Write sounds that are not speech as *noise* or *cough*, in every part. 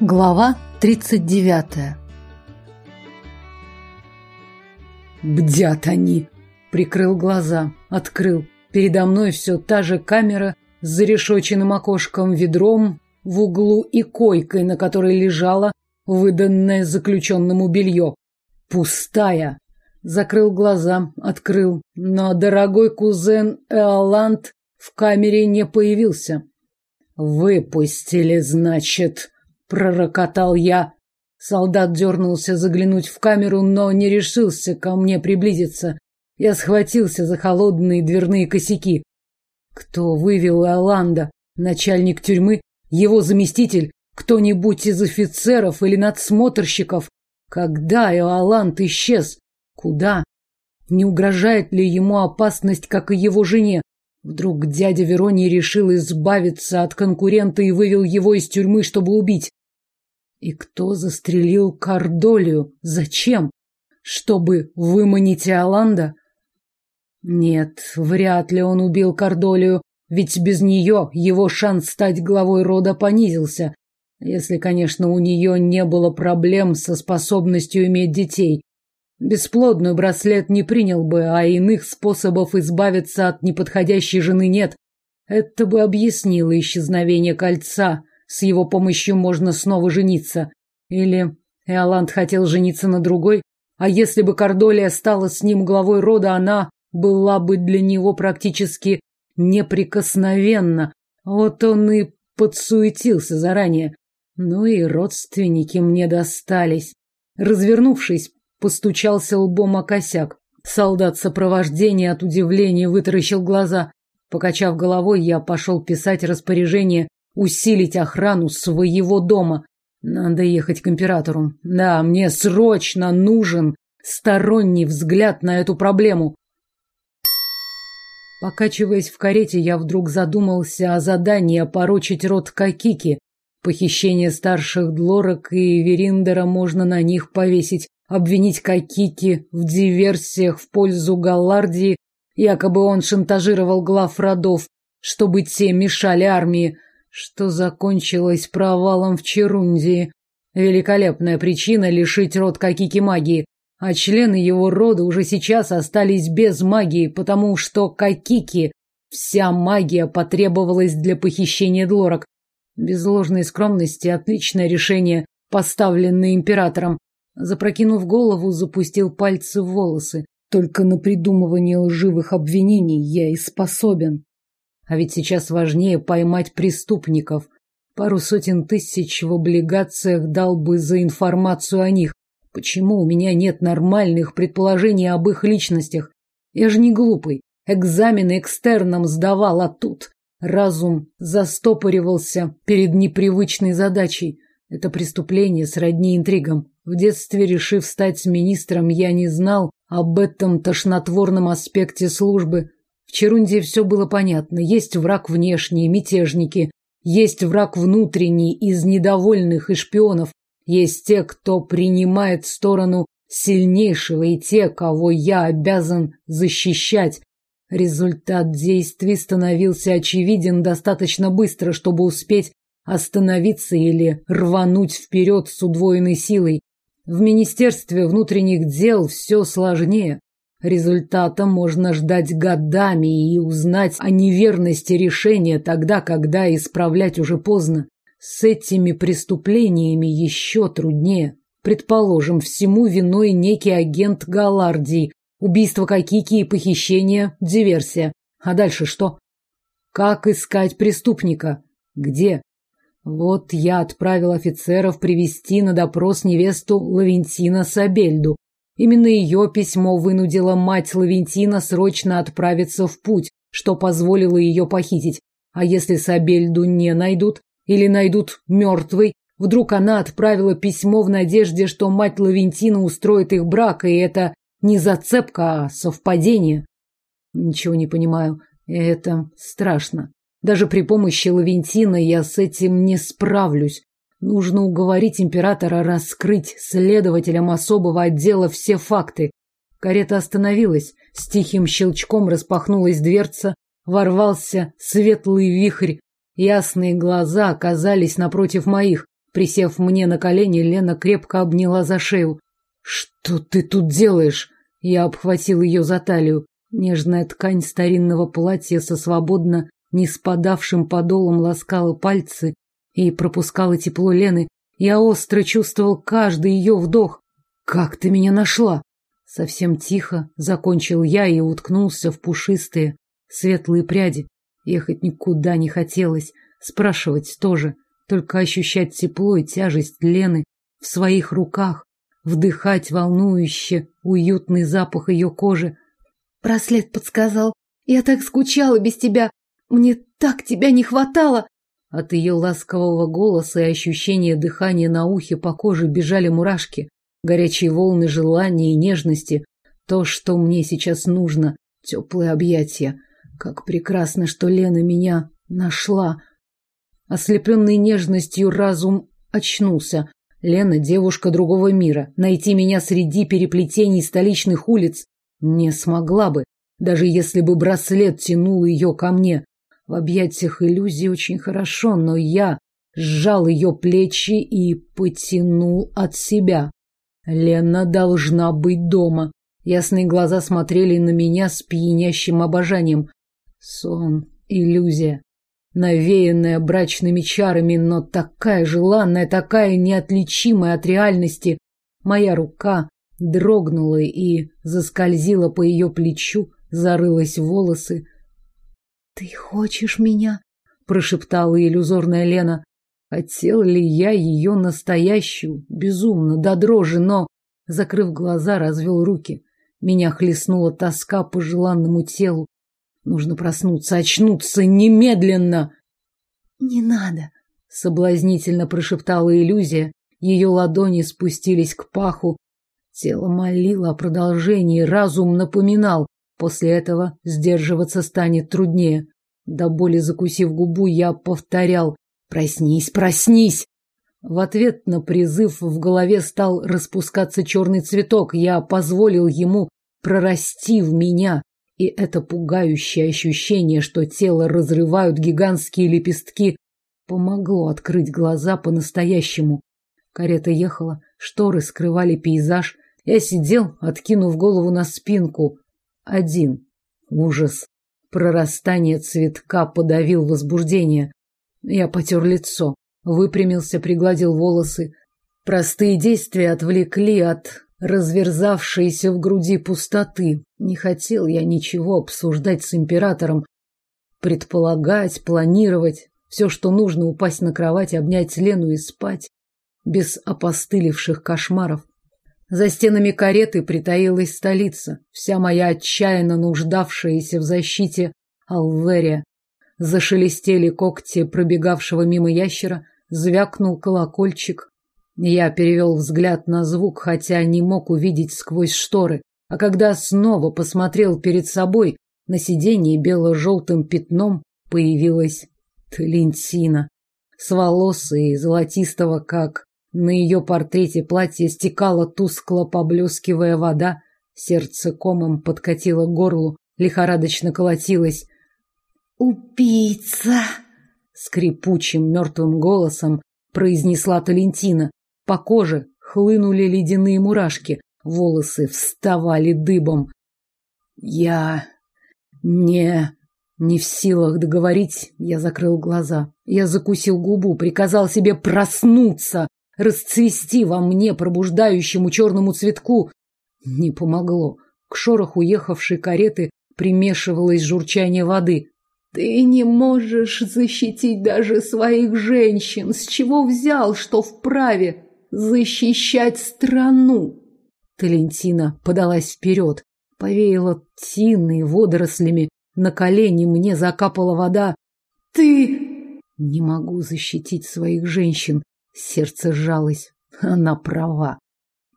Глава 39 «Бдят они!» Прикрыл глаза, открыл. Передо мной все та же камера с зарешоченным окошком, ведром в углу и койкой, на которой лежало выданное заключенному белье. Пустая. Закрыл глаза, открыл. Но дорогой кузен Эоланд в камере не появился. «Выпустили, значит», — пророкотал я. Солдат дернулся заглянуть в камеру, но не решился ко мне приблизиться. Я схватился за холодные дверные косяки. Кто вывел Иоланда? Начальник тюрьмы? Его заместитель? Кто-нибудь из офицеров или надсмотрщиков? Когда Иоланд исчез? Куда? Не угрожает ли ему опасность, как и его жене? Вдруг дядя Вероний решил избавиться от конкурента и вывел его из тюрьмы, чтобы убить. И кто застрелил Кардолию? Зачем? Чтобы выманить Иоланда? Нет, вряд ли он убил Кардолию, ведь без нее его шанс стать главой рода понизился, если, конечно, у нее не было проблем со способностью иметь детей. Бесплодный браслет не принял бы, а иных способов избавиться от неподходящей жены нет. Это бы объяснило исчезновение кольца. С его помощью можно снова жениться. Или Эоланд хотел жениться на другой? А если бы Кардолия стала с ним главой рода, она была бы для него практически неприкосновенна. Вот он и подсуетился заранее. Ну и родственники мне достались. Развернувшись, постучался лбом о косяк. Солдат сопровождения от удивления вытаращил глаза. Покачав головой, я пошел писать распоряжение усилить охрану своего дома. Надо ехать к императору. Да, мне срочно нужен сторонний взгляд на эту проблему. Покачиваясь в карете, я вдруг задумался о задании опорочить род Какики. Похищение старших Длорок и Вериндера можно на них повесить, обвинить Какики в диверсиях в пользу Галлардии, якобы он шантажировал глав родов, чтобы те мешали армии, что закончилось провалом в Черундии. Великолепная причина лишить род Какики магии а члены его рода уже сейчас остались без магии, потому что Какики вся магия потребовалась для похищения Длорок. Без ложной скромности отличное решение, поставленное императором. Запрокинув голову, запустил пальцы в волосы. Только на придумывание лживых обвинений я и способен. А ведь сейчас важнее поймать преступников. Пару сотен тысяч в облигациях дал бы за информацию о них. Почему у меня нет нормальных предположений об их личностях? Я же не глупый. Экзамены экстерном сдавал, а тут разум застопоривался перед непривычной задачей. Это преступление сродни интригам. В детстве, решив стать министром, я не знал об этом тошнотворном аспекте службы. В Черунде все было понятно. Есть враг внешний, мятежники. Есть враг внутренний, из недовольных и шпионов. Есть те, кто принимает сторону сильнейшего, и те, кого я обязан защищать. Результат действий становился очевиден достаточно быстро, чтобы успеть остановиться или рвануть вперед с удвоенной силой. В Министерстве внутренних дел все сложнее. Результата можно ждать годами и узнать о неверности решения тогда, когда исправлять уже поздно. С этими преступлениями еще труднее. Предположим, всему виной некий агент Галардии. Убийство Какики и похищение – диверсия. А дальше что? Как искать преступника? Где? Вот я отправил офицеров привести на допрос невесту Лавентина Сабельду. Именно ее письмо вынудило мать Лавентина срочно отправиться в путь, что позволило ее похитить. А если Сабельду не найдут, или найдут мертвой. Вдруг она отправила письмо в надежде, что мать Лавентина устроит их брак, и это не зацепка, а совпадение. Ничего не понимаю. Это страшно. Даже при помощи Лавентина я с этим не справлюсь. Нужно уговорить императора раскрыть следователям особого отдела все факты. Карета остановилась, с тихим щелчком распахнулась дверца, ворвался светлый вихрь Ясные глаза оказались напротив моих. Присев мне на колени, Лена крепко обняла за шею. «Что ты тут делаешь?» Я обхватил ее за талию. Нежная ткань старинного платья со свободно не спадавшим подолом ласкала пальцы и пропускала тепло Лены. Я остро чувствовал каждый ее вдох. «Как ты меня нашла?» Совсем тихо закончил я и уткнулся в пушистые, светлые пряди. Ехать никуда не хотелось, спрашивать тоже, только ощущать тепло и тяжесть Лены в своих руках, вдыхать волнующе уютный запах ее кожи. Браслет подсказал. Я так скучала без тебя. Мне так тебя не хватало. От ее ласкового голоса и ощущения дыхания на ухе по коже бежали мурашки, горячие волны желания и нежности. То, что мне сейчас нужно, теплые объятия. Как прекрасно, что Лена меня нашла. Ослепленный нежностью разум очнулся. Лена — девушка другого мира. Найти меня среди переплетений столичных улиц не смогла бы, даже если бы браслет тянул ее ко мне. В объятиях иллюзии очень хорошо, но я сжал ее плечи и потянул от себя. Лена должна быть дома. Ясные глаза смотрели на меня с пьянящим обожанием. Сон, иллюзия навеянная брачными чарами, но такая желанная, такая неотличимая от реальности. Моя рука дрогнула и заскользила по ее плечу, зарылась в волосы. «Ты хочешь меня?» — прошептала иллюзорная Лена. Хотел ли я ее настоящую, безумно, до дрожи, но, закрыв глаза, развел руки. Меня хлестнула тоска по желанному телу, Нужно проснуться, очнуться немедленно. Не надо, соблазнительно прошептала иллюзия. Ее ладони спустились к паху. Тело молило о продолжении, разум напоминал. После этого сдерживаться станет труднее. До боли закусив губу, я повторял: "Проснись, проснись!" В ответ на призыв в голове стал распускаться черный цветок. Я позволил ему прорасти в меня. И это пугающее ощущение, что тело разрывают гигантские лепестки, помогло открыть глаза по-настоящему. Карета ехала, шторы скрывали пейзаж. Я сидел, откинув голову на спинку. Один. Ужас. Прорастание цветка подавил возбуждение. Я потер лицо, выпрямился, пригладил волосы. Простые действия отвлекли от разверзавшейся в груди пустоты. Не хотел я ничего обсуждать с императором, предполагать, планировать, все, что нужно, упасть на кровать, обнять Лену и спать, без опостылевших кошмаров. За стенами кареты притаилась столица, вся моя отчаянно нуждавшаяся в защите Алверия. Зашелестели когти пробегавшего мимо ящера, звякнул колокольчик, я перевел взгляд на звук, хотя не мог увидеть сквозь шторы, а когда снова посмотрел перед собой, на сиденье бело-желтым пятном появилась Тлинтина. С волосой золотистого, как на ее портрете платье стекала тускло поблескивая вода, сердце комом подкатило к горлу, лихорадочно колотилось. «Убийца!» — скрипучим мертвым голосом произнесла Талентина. По коже хлынули ледяные мурашки, волосы вставали дыбом. Я не не в силах договорить, я закрыл глаза. Я закусил губу, приказал себе проснуться, расцвести во мне пробуждающему черному цветку. Не помогло. К шороху ехавшей кареты примешивалось журчание воды. Ты не можешь защитить даже своих женщин. С чего взял, что вправе? защищать страну. Талентина подалась вперед, повеяла тиной водорослями, на колени мне закапала вода. Ты не могу защитить своих женщин. Сердце сжалось. Она права.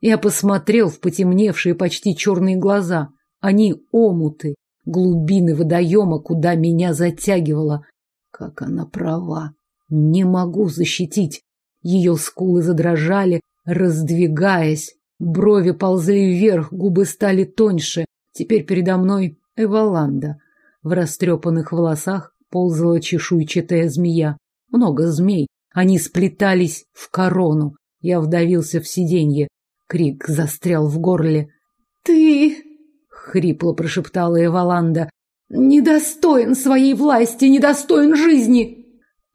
Я посмотрел в потемневшие почти черные глаза. Они омуты, глубины водоема, куда меня затягивало. Как она права. Не могу защитить. Ее скулы задрожали, раздвигаясь. Брови ползли вверх, губы стали тоньше. Теперь передо мной Эваланда. В растрепанных волосах ползала чешуйчатая змея. Много змей. Они сплетались в корону. Я вдавился в сиденье. Крик застрял в горле. «Ты...» — хрипло прошептала Эваланда. «Недостоин своей власти, недостоин жизни!»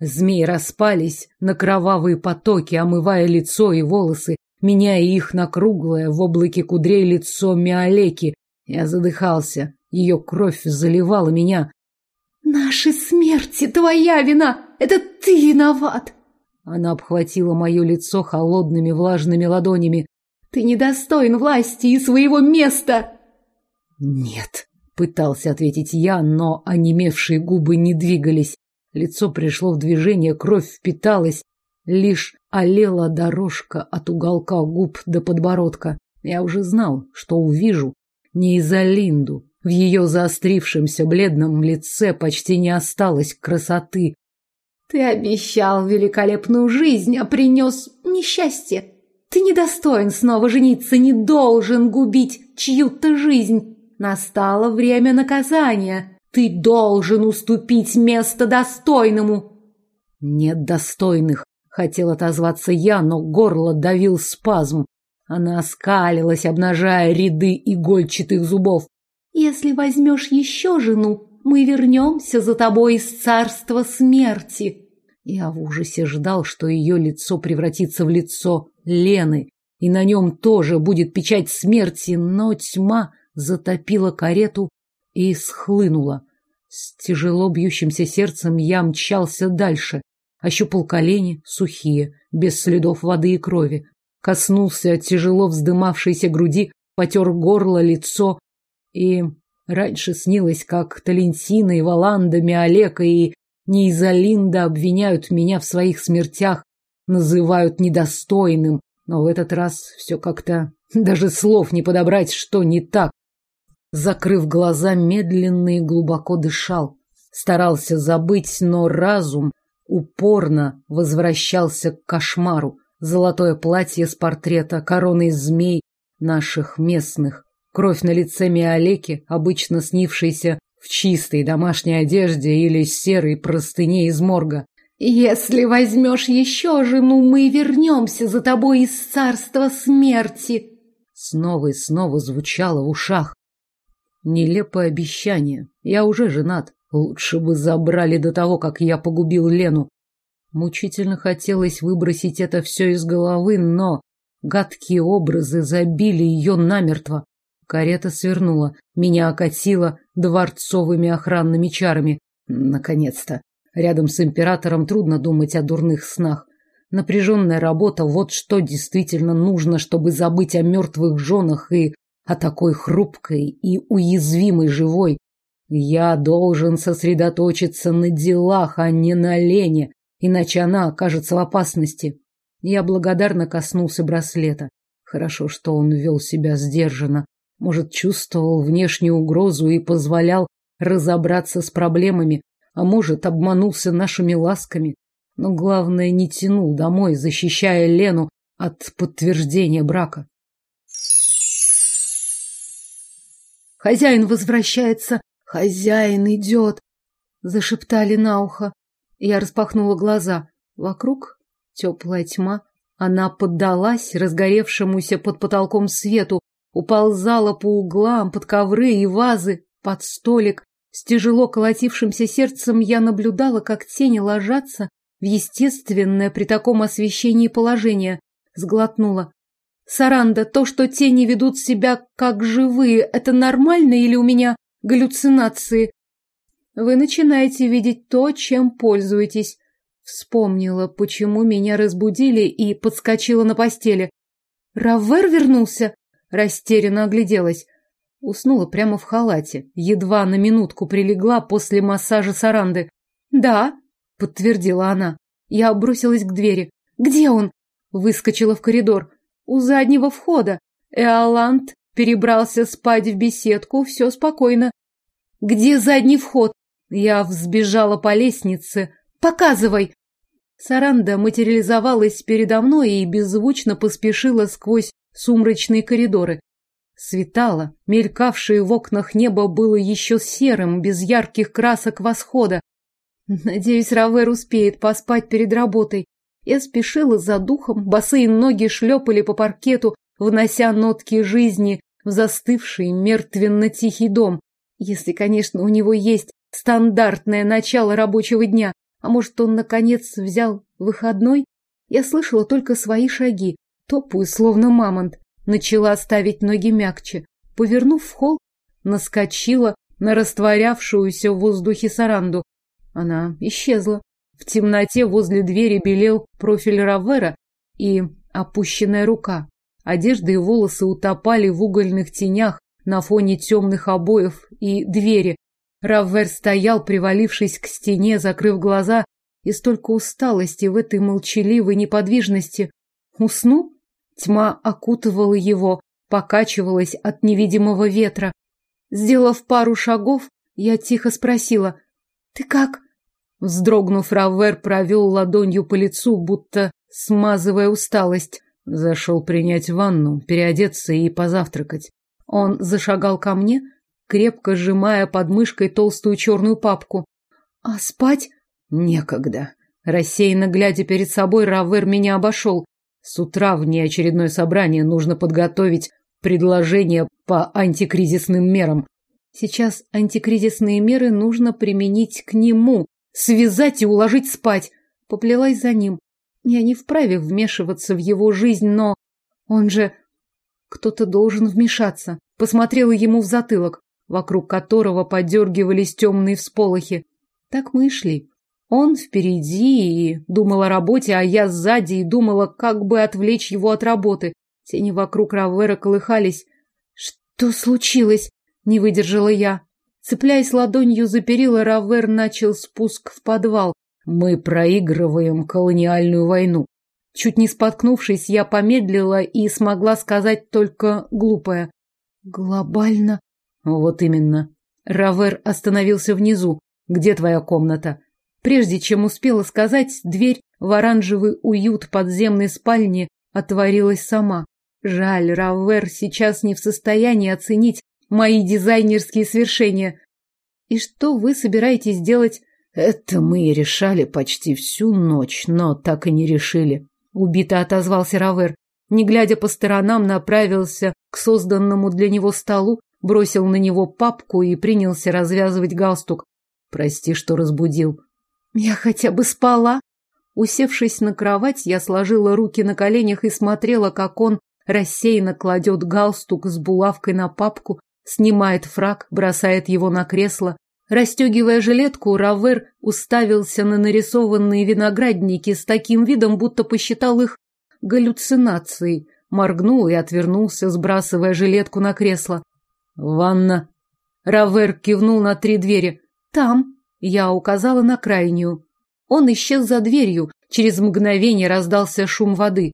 Змеи распались на кровавые потоки, омывая лицо и волосы, меняя их на круглое в облаке кудрей лицо Миолеки. Я задыхался, ее кровь заливала меня. «Наши смерти твоя вина! Это ты виноват!» Она обхватила мое лицо холодными влажными ладонями. «Ты недостоин власти и своего места!» «Нет», — пытался ответить я, но онемевшие губы не двигались. Лицо пришло в движение, кровь впиталась. Лишь олела дорожка от уголка губ до подбородка. Я уже знал, что увижу. Не Изолинду. В ее заострившемся бледном лице почти не осталось красоты. Ты обещал великолепную жизнь, а принес несчастье. Ты недостоин снова жениться, не должен губить чью-то жизнь. Настало время наказания. Ты должен уступить место достойному. Нет достойных, хотел отозваться я, но горло давил спазм. Она оскалилась, обнажая ряды игольчатых зубов. Если возьмешь еще жену, мы вернемся за тобой из царства смерти. Я в ужасе ждал, что ее лицо превратится в лицо Лены, и на нем тоже будет печать смерти, но тьма затопила карету, и схлынула. С тяжело бьющимся сердцем я мчался дальше, ощупал колени, сухие, без следов воды и крови, коснулся тяжело вздымавшейся груди, потер горло, лицо, и раньше снилось, как Талентина и Валанда, Миолека и Неизолинда обвиняют меня в своих смертях, называют недостойным, но в этот раз все как-то *laughs* даже слов не подобрать, что не так. Закрыв глаза, медленно и глубоко дышал. Старался забыть, но разум упорно возвращался к кошмару. Золотое платье с портрета, корона змей наших местных, кровь на лице Миолеки, обычно снившейся в чистой домашней одежде или серой простыне из морга. «Если возьмешь еще жену, мы вернемся за тобой из царства смерти!» Снова и снова звучало в ушах. Нелепое обещание. Я уже женат. Лучше бы забрали до того, как я погубил Лену. Мучительно хотелось выбросить это все из головы, но гадкие образы забили ее намертво. Карета свернула, меня окатило дворцовыми охранными чарами. Наконец-то. Рядом с императором трудно думать о дурных снах. Напряженная работа – вот что действительно нужно, чтобы забыть о мертвых женах и а такой хрупкой и уязвимой живой. Я должен сосредоточиться на делах, а не на Лене, иначе она окажется в опасности. Я благодарно коснулся браслета. Хорошо, что он вел себя сдержанно. Может, чувствовал внешнюю угрозу и позволял разобраться с проблемами, а может, обманулся нашими ласками. Но главное, не тянул домой, защищая Лену от подтверждения брака. Хозяин возвращается, хозяин идет, зашептали на ухо. Я распахнула глаза. Вокруг теплая тьма. Она поддалась разгоревшемуся под потолком свету, уползала по углам, под ковры и вазы, под столик. С тяжело колотившимся сердцем я наблюдала, как тени ложатся в естественное при таком освещении положение. Сглотнула. Саранда, то, что тени ведут себя как живые, это нормально или у меня галлюцинации? Вы начинаете видеть то, чем пользуетесь. Вспомнила, почему меня разбудили и подскочила на постели. Равер вернулся? Растерянно огляделась. Уснула прямо в халате. Едва на минутку прилегла после массажа Саранды. «Да», — подтвердила она. Я бросилась к двери. «Где он?» Выскочила в коридор у заднего входа. Эоланд перебрался спать в беседку, все спокойно. Где задний вход? Я взбежала по лестнице. Показывай! Саранда материализовалась передо мной и беззвучно поспешила сквозь сумрачные коридоры. Светало, мелькавшее в окнах небо было еще серым, без ярких красок восхода. Надеюсь, Равер успеет поспать перед работой. Я спешила за духом, босые ноги шлепали по паркету, внося нотки жизни в застывший мертвенно-тихий дом. Если, конечно, у него есть стандартное начало рабочего дня, а может, он, наконец, взял выходной? Я слышала только свои шаги, топаю, словно мамонт. Начала ставить ноги мягче. Повернув в холл, наскочила на растворявшуюся в воздухе саранду. Она исчезла. В темноте возле двери белел профиль Равера и опущенная рука. Одежда и волосы утопали в угольных тенях на фоне темных обоев и двери. Раввер стоял, привалившись к стене, закрыв глаза, и столько усталости в этой молчаливой неподвижности. Уснул? Тьма окутывала его, покачивалась от невидимого ветра. Сделав пару шагов, я тихо спросила, «Ты как?» Вздрогнув, Раввер провел ладонью по лицу, будто смазывая усталость. Зашел принять ванну, переодеться и позавтракать. Он зашагал ко мне, крепко сжимая под мышкой толстую черную папку. «А спать?» «Некогда». Рассеянно глядя перед собой, Равер меня обошел. С утра в неочередное собрание нужно подготовить предложение по антикризисным мерам. Сейчас антикризисные меры нужно применить к нему, связать и уложить спать. Поплелась за ним. Я не вправе вмешиваться в его жизнь, но... Он же... Кто-то должен вмешаться. Посмотрела ему в затылок, вокруг которого подергивались темные всполохи. Так мы и шли. Он впереди и думал о работе, а я сзади и думала, как бы отвлечь его от работы. Тени вокруг Равера колыхались. «Что случилось?» — не выдержала я. Цепляясь ладонью за перила, Равер начал спуск в подвал. «Мы проигрываем колониальную войну». Чуть не споткнувшись, я помедлила и смогла сказать только глупое. «Глобально?» «Вот именно». Равер остановился внизу. «Где твоя комната?» Прежде чем успела сказать, дверь в оранжевый уют подземной спальни отворилась сама. Жаль, Равер сейчас не в состоянии оценить мои дизайнерские свершения. И что вы собираетесь делать? Это мы и решали почти всю ночь, но так и не решили. Убито отозвался Равер. Не глядя по сторонам, направился к созданному для него столу, бросил на него папку и принялся развязывать галстук. Прости, что разбудил. Я хотя бы спала. Усевшись на кровать, я сложила руки на коленях и смотрела, как он рассеянно кладет галстук с булавкой на папку, снимает фраг, бросает его на кресло. Расстегивая жилетку, Равер уставился на нарисованные виноградники с таким видом, будто посчитал их галлюцинацией. Моргнул и отвернулся, сбрасывая жилетку на кресло. «Ванна». Равер кивнул на три двери. «Там». Я указала на крайнюю. Он исчез за дверью. Через мгновение раздался шум воды.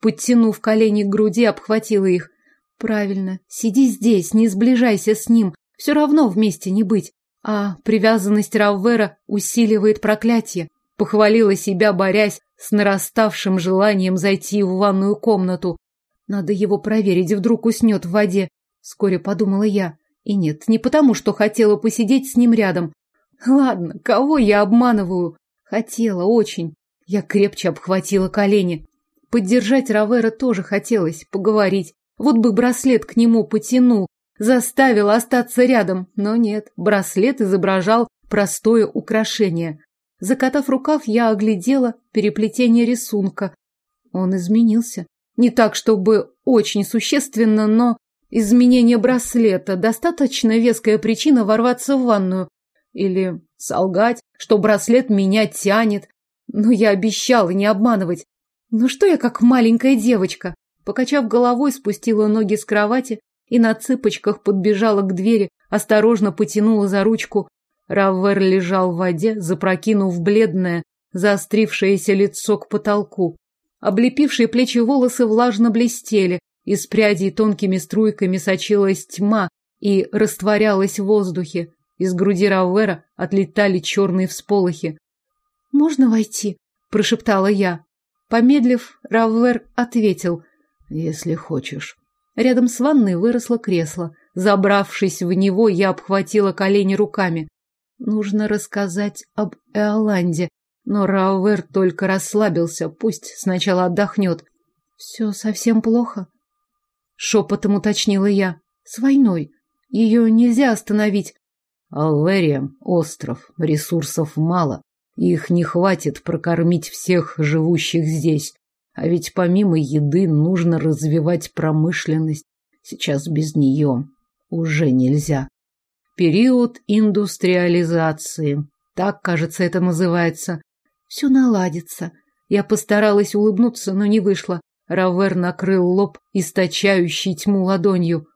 Подтянув колени к груди, обхватила их. Правильно, сиди здесь, не сближайся с ним. Все равно вместе не быть. А привязанность Раввера усиливает проклятие. Похвалила себя, борясь с нараставшим желанием зайти в ванную комнату. Надо его проверить, вдруг уснет в воде. Вскоре подумала я. И нет, не потому, что хотела посидеть с ним рядом, Ладно, кого я обманываю? Хотела очень. Я крепче обхватила колени. Поддержать Равера тоже хотелось, поговорить. Вот бы браслет к нему потянул, заставил остаться рядом. Но нет, браслет изображал простое украшение. Закатав рукав, я оглядела переплетение рисунка. Он изменился. Не так, чтобы очень существенно, но изменение браслета – достаточно веская причина ворваться в ванную. Или солгать, что браслет меня тянет. Но я обещала не обманывать. Ну что я как маленькая девочка? Покачав головой, спустила ноги с кровати и на цыпочках подбежала к двери, осторожно потянула за ручку. Раввер лежал в воде, запрокинув бледное, заострившееся лицо к потолку. Облепившие плечи волосы влажно блестели, из прядей тонкими струйками сочилась тьма и растворялась в воздухе. Из груди Рауэра отлетали черные всполохи. «Можно войти?» – прошептала я. Помедлив, Рауэр ответил. «Если хочешь». Рядом с ванной выросло кресло. Забравшись в него, я обхватила колени руками. Нужно рассказать об Эоланде. Но Раувер только расслабился, пусть сначала отдохнет. Все совсем плохо. Шепотом уточнила я. С войной. Ее нельзя остановить. Алверия — остров, ресурсов мало. Их не хватит прокормить всех живущих здесь. А ведь помимо еды нужно развивать промышленность. Сейчас без нее уже нельзя. Период индустриализации. Так, кажется, это называется. Все наладится. Я постаралась улыбнуться, но не вышло. Равер накрыл лоб, источающий тьму ладонью.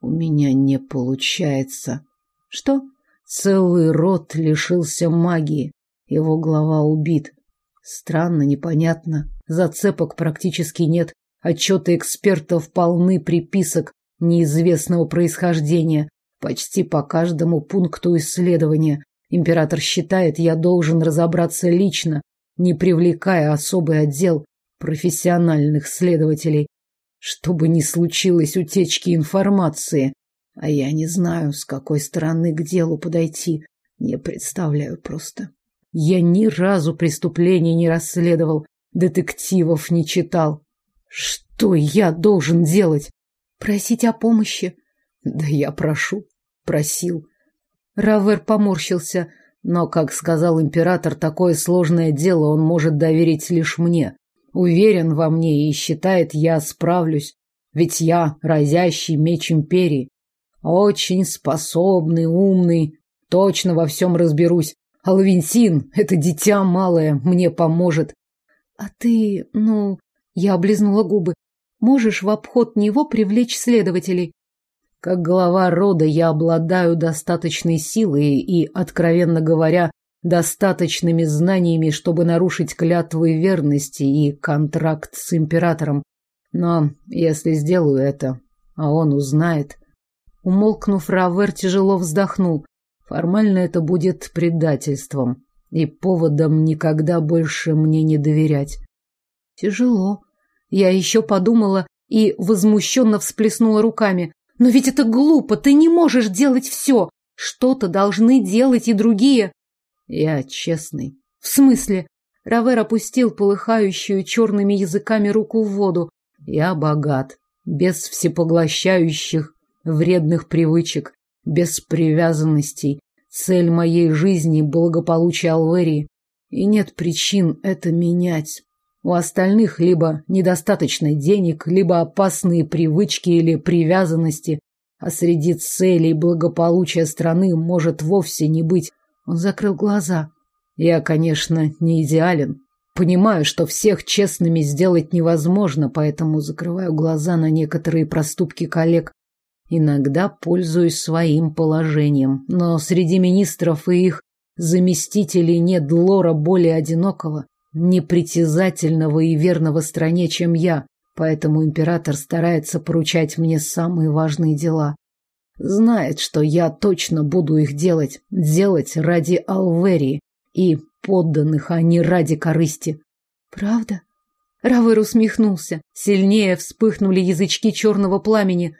У меня не получается. Что? Целый род лишился магии. Его глава убит. Странно, непонятно. Зацепок практически нет. Отчеты экспертов полны приписок неизвестного происхождения. Почти по каждому пункту исследования. Император считает, я должен разобраться лично, не привлекая особый отдел профессиональных следователей, чтобы не случилось утечки информации. А я не знаю, с какой стороны к делу подойти. Не представляю просто. Я ни разу преступлений не расследовал, детективов не читал. Что я должен делать? Просить о помощи. Да я прошу, просил. Равер поморщился, но, как сказал император, такое сложное дело он может доверить лишь мне. Уверен во мне и считает, я справлюсь, ведь я разящий меч империи. Очень способный, умный, точно во всем разберусь. Алвинсин, это дитя малое, мне поможет. А ты, ну, я облизнула губы. Можешь в обход него привлечь следователей. Как глава рода я обладаю достаточной силой и, откровенно говоря, достаточными знаниями, чтобы нарушить клятвы верности и контракт с императором. Но если сделаю это, а он узнает... Умолкнув, Равер тяжело вздохнул. Формально это будет предательством и поводом никогда больше мне не доверять. Тяжело. Я еще подумала и возмущенно всплеснула руками. Но ведь это глупо, ты не можешь делать все. Что-то должны делать и другие. Я честный. В смысле? Равер опустил полыхающую черными языками руку в воду. Я богат, без всепоглощающих вредных привычек, без привязанностей. Цель моей жизни – благополучие Алверии. И нет причин это менять. У остальных либо недостаточно денег, либо опасные привычки или привязанности, а среди целей благополучия страны может вовсе не быть. Он закрыл глаза. Я, конечно, не идеален. Понимаю, что всех честными сделать невозможно, поэтому закрываю глаза на некоторые проступки коллег. Иногда пользуюсь своим положением, но среди министров и их заместителей нет лора более одинокого, непритязательного и верного стране, чем я, поэтому император старается поручать мне самые важные дела. Знает, что я точно буду их делать, делать ради Алверии и подданных, а не ради корысти. Правда? Равер усмехнулся. Сильнее вспыхнули язычки черного пламени.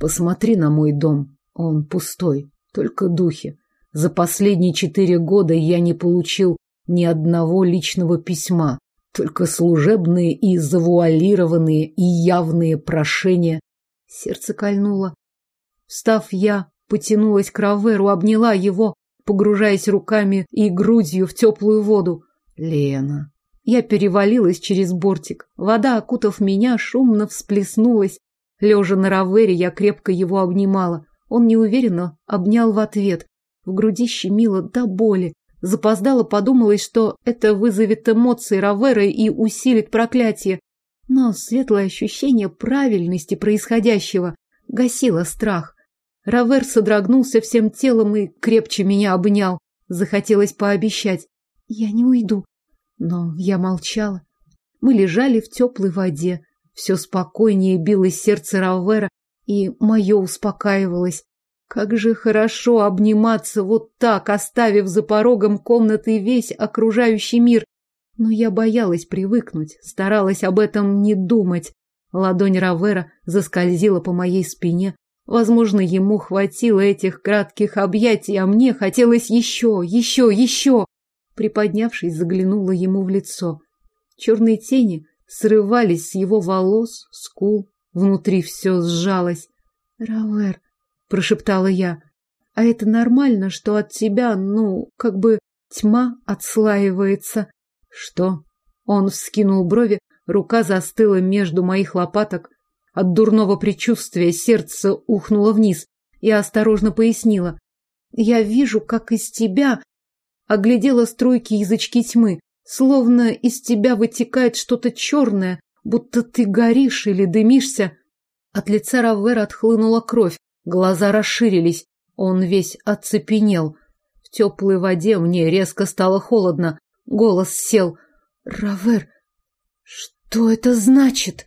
Посмотри на мой дом. Он пустой, только духи. За последние четыре года я не получил ни одного личного письма, только служебные и завуалированные и явные прошения. Сердце кольнуло. Встав, я потянулась к Раверу, обняла его, погружаясь руками и грудью в теплую воду. Лена. Я перевалилась через бортик. Вода, окутав меня, шумно всплеснулась. Лежа на Равере, я крепко его обнимала. Он неуверенно обнял в ответ. В груди щемило до боли. Запоздало подумалось, что это вызовет эмоции Равера и усилит проклятие. Но светлое ощущение правильности происходящего гасило страх. Равер содрогнулся всем телом и крепче меня обнял. Захотелось пообещать. Я не уйду. Но я молчала. Мы лежали в теплой воде. Все спокойнее билось сердце Равера, и мое успокаивалось. Как же хорошо обниматься вот так, оставив за порогом комнаты весь окружающий мир. Но я боялась привыкнуть, старалась об этом не думать. Ладонь Равера заскользила по моей спине, Возможно, ему хватило этих кратких объятий, а мне хотелось еще, еще, еще. Приподнявшись, заглянула ему в лицо. Черные тени срывались с его волос, скул. Внутри все сжалось. «Равер», — прошептала я, — «а это нормально, что от тебя, ну, как бы тьма отслаивается?» «Что?» Он вскинул брови, рука застыла между моих лопаток. От дурного предчувствия сердце ухнуло вниз. Я осторожно пояснила. «Я вижу, как из тебя...» Оглядела струйки язычки тьмы. Словно из тебя вытекает что-то черное, будто ты горишь или дымишься. От лица Раввера отхлынула кровь, глаза расширились, он весь оцепенел. В теплой воде мне резко стало холодно, голос сел. «Равер, что это значит?»